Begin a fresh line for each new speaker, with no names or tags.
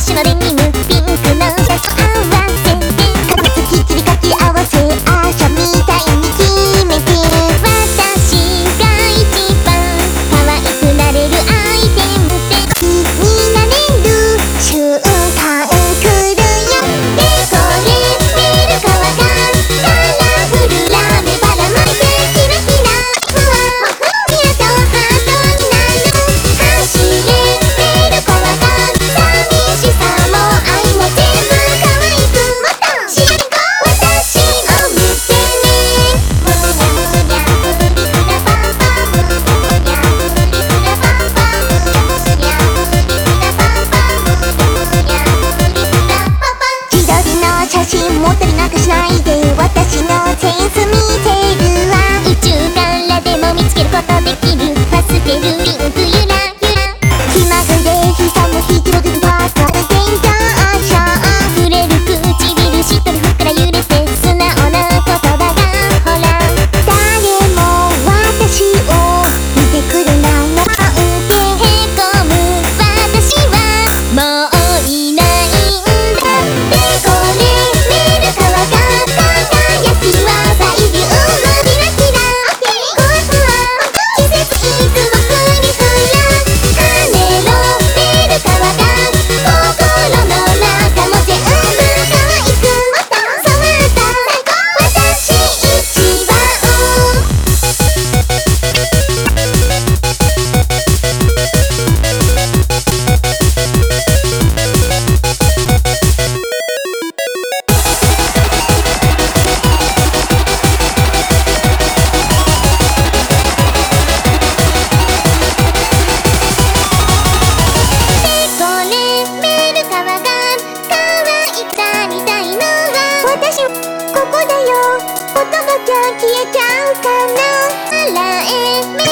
足のりにここだよ。おとがきゃきえちゃうかなあらえ目